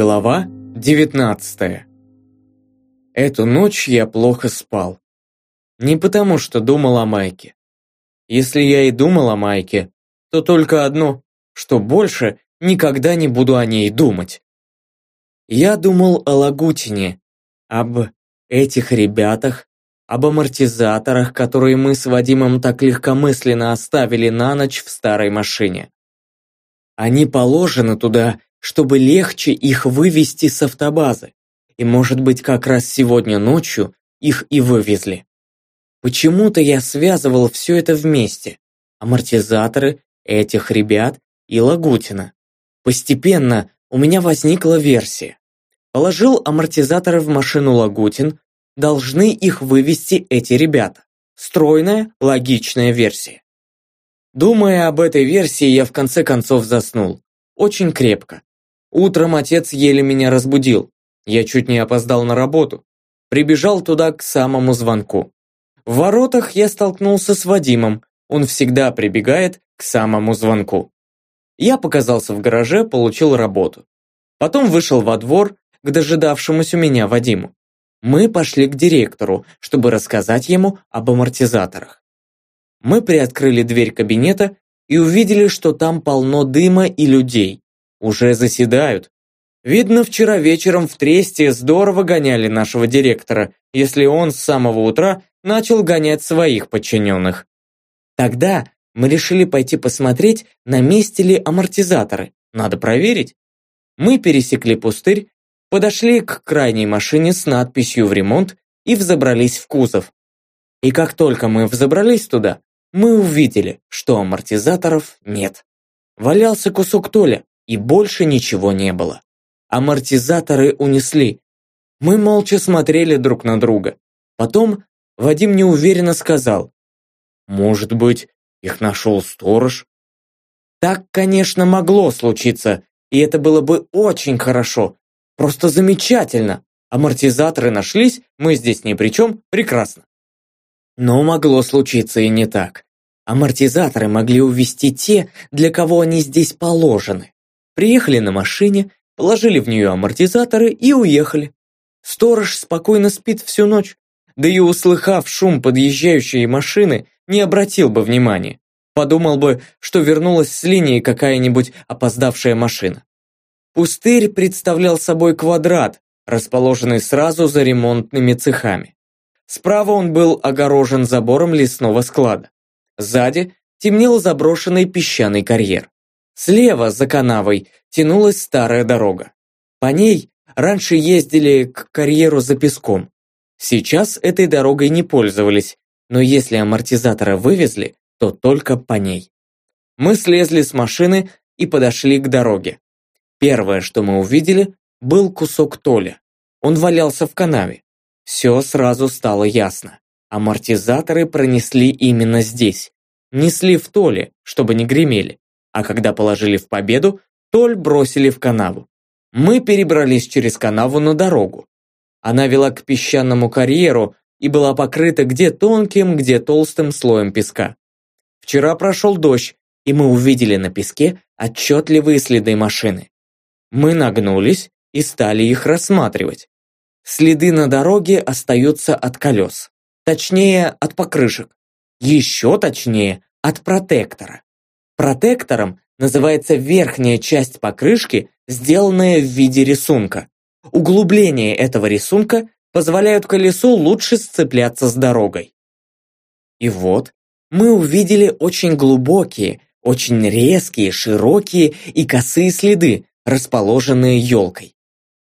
Глава 19 Эту ночь я плохо спал. Не потому, что думал о Майке. Если я и думал о Майке, то только одно, что больше никогда не буду о ней думать. Я думал о Лагутине, об этих ребятах, об амортизаторах, которые мы с Вадимом так легкомысленно оставили на ночь в старой машине. Они положены туда чтобы легче их вывести с автобазы. И может быть как раз сегодня ночью их и вывезли. Почему-то я связывал все это вместе. Амортизаторы, этих ребят и Лагутина. Постепенно у меня возникла версия. Положил амортизаторы в машину Лагутин, должны их вывести эти ребята. Стройная, логичная версия. Думая об этой версии, я в конце концов заснул. Очень крепко. Утром отец еле меня разбудил. Я чуть не опоздал на работу. Прибежал туда к самому звонку. В воротах я столкнулся с Вадимом. Он всегда прибегает к самому звонку. Я показался в гараже, получил работу. Потом вышел во двор к дожидавшемуся меня Вадиму. Мы пошли к директору, чтобы рассказать ему об амортизаторах. Мы приоткрыли дверь кабинета и увидели, что там полно дыма и людей. Уже заседают. Видно, вчера вечером в Тресте здорово гоняли нашего директора, если он с самого утра начал гонять своих подчиненных. Тогда мы решили пойти посмотреть, на месте ли амортизаторы. Надо проверить. Мы пересекли пустырь, подошли к крайней машине с надписью «В ремонт» и взобрались в кузов. И как только мы взобрались туда, мы увидели, что амортизаторов нет. Валялся кусок толя, и больше ничего не было. Амортизаторы унесли. Мы молча смотрели друг на друга. Потом Вадим неуверенно сказал, «Может быть, их нашел сторож?» Так, конечно, могло случиться, и это было бы очень хорошо, просто замечательно. Амортизаторы нашлись, мы здесь ни при чем, прекрасно. Но могло случиться и не так. Амортизаторы могли увезти те, для кого они здесь положены. Приехали на машине, положили в нее амортизаторы и уехали. Сторож спокойно спит всю ночь, да и услыхав шум подъезжающей машины, не обратил бы внимания. Подумал бы, что вернулась с линии какая-нибудь опоздавшая машина. Пустырь представлял собой квадрат, расположенный сразу за ремонтными цехами. Справа он был огорожен забором лесного склада. Сзади темнел заброшенный песчаный карьер. Слева, за канавой, тянулась старая дорога. По ней раньше ездили к карьеру за песком. Сейчас этой дорогой не пользовались, но если амортизаторы вывезли, то только по ней. Мы слезли с машины и подошли к дороге. Первое, что мы увидели, был кусок толя. Он валялся в канаве. Все сразу стало ясно. Амортизаторы пронесли именно здесь. Несли в толе, чтобы не гремели а когда положили в победу, Толь бросили в канаву. Мы перебрались через канаву на дорогу. Она вела к песчаному карьеру и была покрыта где тонким, где толстым слоем песка. Вчера прошел дождь, и мы увидели на песке отчетливые следы машины. Мы нагнулись и стали их рассматривать. Следы на дороге остаются от колес. Точнее, от покрышек. Еще точнее, от протектора. Протектором называется верхняя часть покрышки, сделанная в виде рисунка. Углубление этого рисунка позволяют колесу лучше сцепляться с дорогой. И вот мы увидели очень глубокие, очень резкие, широкие и косые следы, расположенные елкой.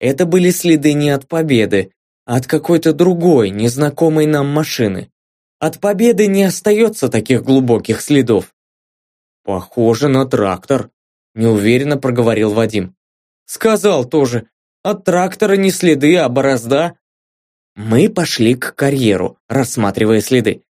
Это были следы не от победы, а от какой-то другой, незнакомой нам машины. От победы не остается таких глубоких следов. «Похоже на трактор», – неуверенно проговорил Вадим. «Сказал тоже. От трактора не следы, а борозда». Мы пошли к карьеру, рассматривая следы.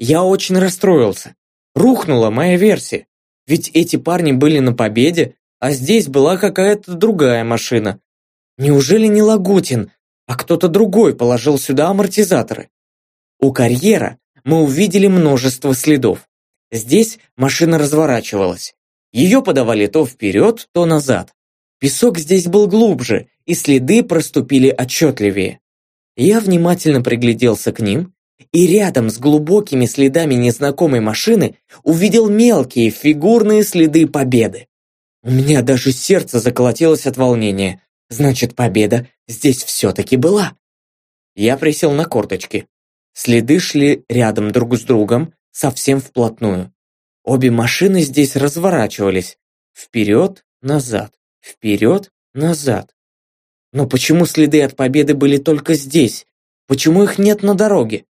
Я очень расстроился. Рухнула моя версия. Ведь эти парни были на победе, а здесь была какая-то другая машина. Неужели не Лагутин, а кто-то другой положил сюда амортизаторы? У карьера мы увидели множество следов. Здесь машина разворачивалась. Ее подавали то вперед, то назад. Песок здесь был глубже, и следы проступили отчетливее. Я внимательно пригляделся к ним, и рядом с глубокими следами незнакомой машины увидел мелкие фигурные следы победы. У меня даже сердце заколотилось от волнения. Значит, победа здесь все-таки была. Я присел на корточки. Следы шли рядом друг с другом, совсем вплотную. Обе машины здесь разворачивались. Вперед, назад, вперед, назад. Но почему следы от победы были только здесь? Почему их нет на дороге?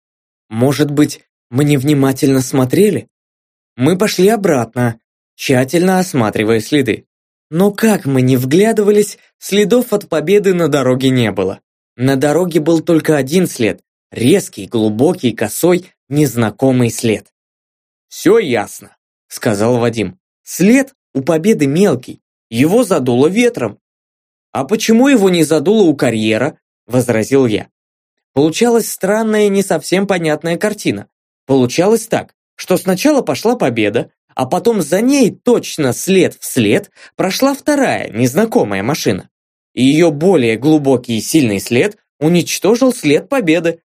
Может быть, мы невнимательно смотрели? Мы пошли обратно, тщательно осматривая следы. Но как мы не вглядывались, следов от победы на дороге не было. На дороге был только один след, резкий, глубокий, косой, незнакомый след. «Все ясно», — сказал Вадим. «След у победы мелкий, его задуло ветром». «А почему его не задуло у карьера?» — возразил я. Получалась странная не совсем понятная картина. Получалось так, что сначала пошла победа, а потом за ней точно след в след прошла вторая, незнакомая машина. И ее более глубокий и сильный след уничтожил след победы.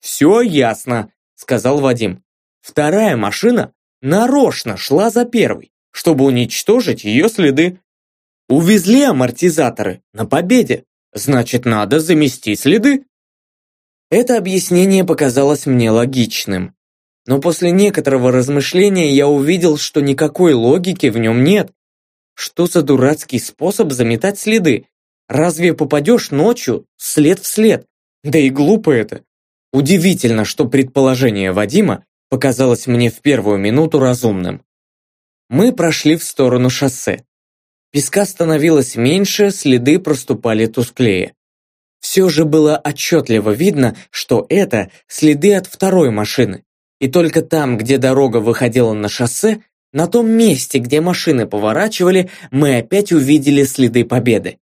«Все ясно», — сказал Вадим. «Вторая машина нарочно шла за первой, чтобы уничтожить ее следы. Увезли амортизаторы на победе, значит, надо замести следы». Это объяснение показалось мне логичным. Но после некоторого размышления я увидел, что никакой логики в нем нет. Что за дурацкий способ заметать следы? Разве попадешь ночью след в след? Да и глупо это. Удивительно, что предположение Вадима показалось мне в первую минуту разумным. Мы прошли в сторону шоссе. Песка становилось меньше, следы проступали тусклее. Все же было отчетливо видно, что это следы от второй машины. И только там, где дорога выходила на шоссе, на том месте, где машины поворачивали, мы опять увидели следы победы.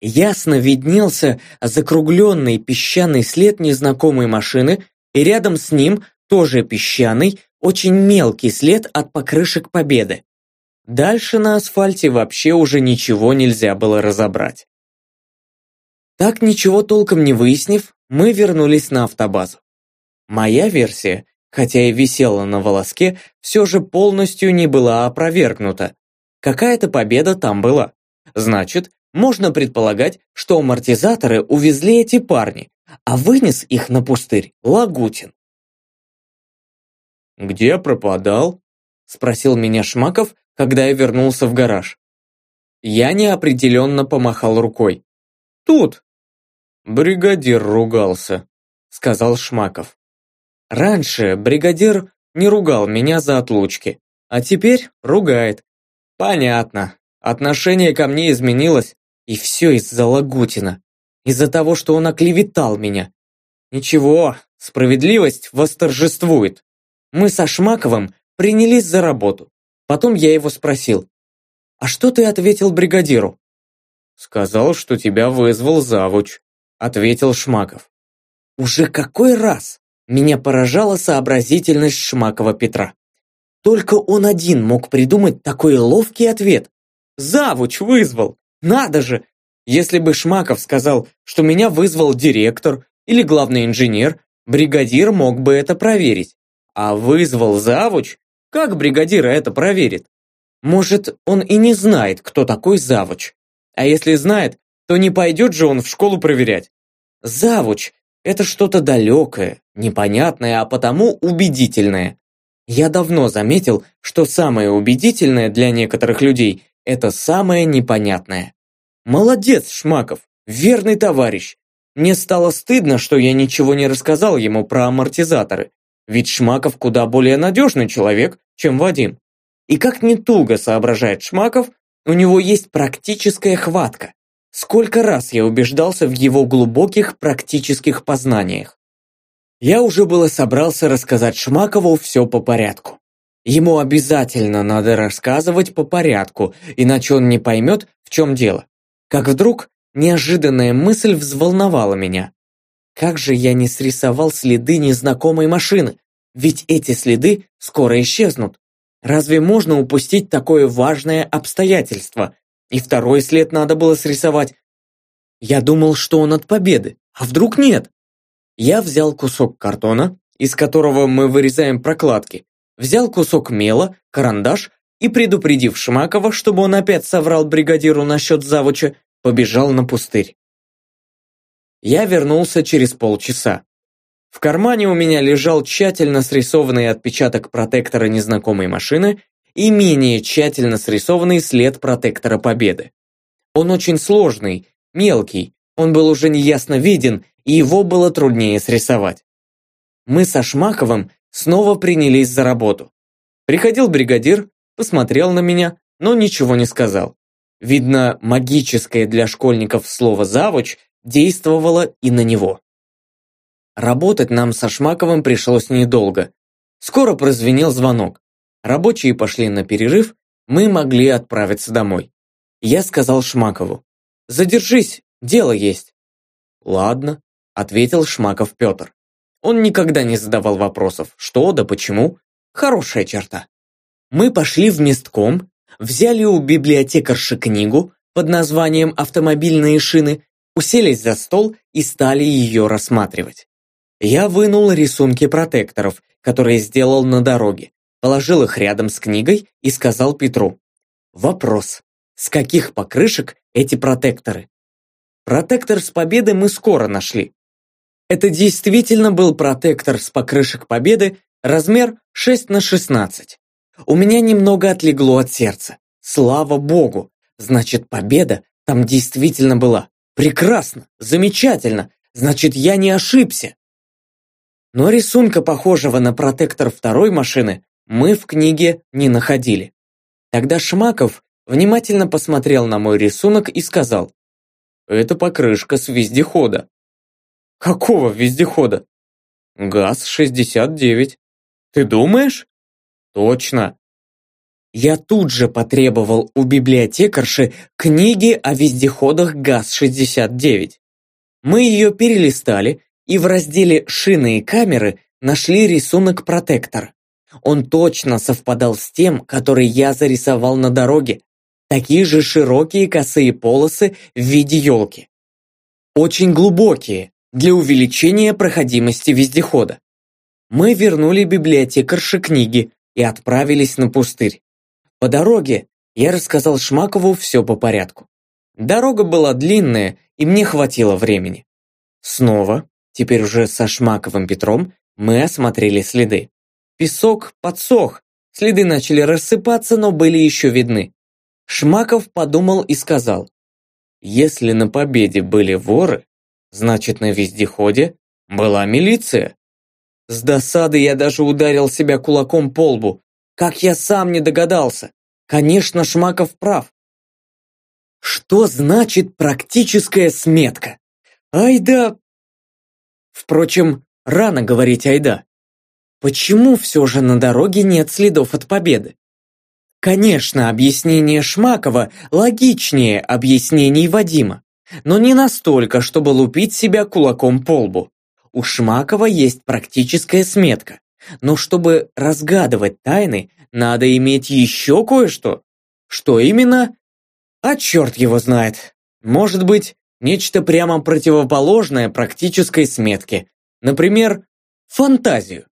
Ясно виднелся закругленный песчаный след незнакомой машины, и рядом с ним тоже песчаный, очень мелкий след от покрышек победы. Дальше на асфальте вообще уже ничего нельзя было разобрать. Так ничего толком не выяснив, мы вернулись на автобазу. Моя версия хотя и висела на волоске, все же полностью не была опровергнута. Какая-то победа там была. Значит, можно предполагать, что амортизаторы увезли эти парни, а вынес их на пустырь Лагутин. «Где пропадал?» – спросил меня Шмаков, когда я вернулся в гараж. Я неопределенно помахал рукой. «Тут!» «Бригадир ругался», – сказал Шмаков. Раньше бригадир не ругал меня за отлучки, а теперь ругает. Понятно, отношение ко мне изменилось, и все из-за Лагутина. Из-за того, что он оклеветал меня. Ничего, справедливость восторжествует. Мы со Шмаковым принялись за работу. Потом я его спросил, «А что ты ответил бригадиру?» «Сказал, что тебя вызвал завуч», — ответил Шмаков. «Уже какой раз? Меня поражала сообразительность Шмакова Петра. Только он один мог придумать такой ловкий ответ. «Завуч вызвал! Надо же! Если бы Шмаков сказал, что меня вызвал директор или главный инженер, бригадир мог бы это проверить. А вызвал завуч? Как бригадир это проверит? Может, он и не знает, кто такой завуч. А если знает, то не пойдет же он в школу проверять. Завуч это что-то далекое, непонятное, а потому убедительное. Я давно заметил, что самое убедительное для некоторых людей – это самое непонятное. Молодец, Шмаков, верный товарищ. Мне стало стыдно, что я ничего не рассказал ему про амортизаторы, ведь Шмаков куда более надежный человек, чем Вадим. И как не туго соображает Шмаков, у него есть практическая хватка. Сколько раз я убеждался в его глубоких практических познаниях. Я уже было собрался рассказать Шмакову все по порядку. Ему обязательно надо рассказывать по порядку, иначе он не поймет, в чем дело. Как вдруг неожиданная мысль взволновала меня. Как же я не срисовал следы незнакомой машины? Ведь эти следы скоро исчезнут. Разве можно упустить такое важное обстоятельство? И второй след надо было срисовать. Я думал, что он от победы, а вдруг нет? Я взял кусок картона, из которого мы вырезаем прокладки, взял кусок мела, карандаш и, предупредив Шмакова, чтобы он опять соврал бригадиру насчет завуча, побежал на пустырь. Я вернулся через полчаса. В кармане у меня лежал тщательно срисованный отпечаток протектора незнакомой машины и менее тщательно срисованный след протектора Победы. Он очень сложный, мелкий, он был уже неясно виден, и его было труднее срисовать. Мы со Шмаковым снова принялись за работу. Приходил бригадир, посмотрел на меня, но ничего не сказал. Видно, магическое для школьников слово «завуч» действовало и на него. Работать нам со Шмаковым пришлось недолго. Скоро прозвенел звонок. Рабочие пошли на перерыв, мы могли отправиться домой. Я сказал Шмакову, «Задержись, дело есть». «Ладно», — ответил Шмаков Петр. Он никогда не задавал вопросов, что да почему. Хорошая черта. Мы пошли в местком, взяли у библиотекарши книгу под названием «Автомобильные шины», уселись за стол и стали ее рассматривать. Я вынул рисунки протекторов, которые сделал на дороге, положил их рядом с книгой и сказал Петру. Вопрос. С каких покрышек эти протекторы? Протектор с Победы мы скоро нашли. Это действительно был протектор с покрышек Победы, размер 6 на 16. У меня немного отлегло от сердца. Слава богу! Значит, Победа там действительно была. Прекрасно! Замечательно! Значит, я не ошибся! но рисунка, похожего на протектор второй машины, мы в книге не находили. Тогда Шмаков внимательно посмотрел на мой рисунок и сказал, «Это покрышка с вездехода». «Какого вездехода?» ГАЗ-69. Ты думаешь? Точно. Я тут же потребовал у библиотекарши книги о вездеходах ГАЗ-69. Мы ее перелистали и в разделе «Шины и камеры» нашли рисунок протектор. Он точно совпадал с тем, который я зарисовал на дороге. Такие же широкие косые полосы в виде елки. Очень глубокие, для увеличения проходимости вездехода. Мы вернули библиотекарше книги и отправились на пустырь. По дороге я рассказал Шмакову все по порядку. Дорога была длинная, и мне хватило времени. Снова Теперь уже со Шмаковым Петром мы осмотрели следы. Песок подсох, следы начали рассыпаться, но были еще видны. Шмаков подумал и сказал, если на победе были воры, значит на вездеходе была милиция. С досады я даже ударил себя кулаком по лбу. Как я сам не догадался. Конечно, Шмаков прав. Что значит практическая сметка? Ай да, Впрочем, рано говорить айда. Почему все же на дороге нет следов от победы? Конечно, объяснение Шмакова логичнее объяснений Вадима, но не настолько, чтобы лупить себя кулаком по лбу. У Шмакова есть практическая сметка, но чтобы разгадывать тайны, надо иметь еще кое-что. Что именно? А черт его знает. Может быть, Нечто прямо противоположное практической сметке. Например, фантазию.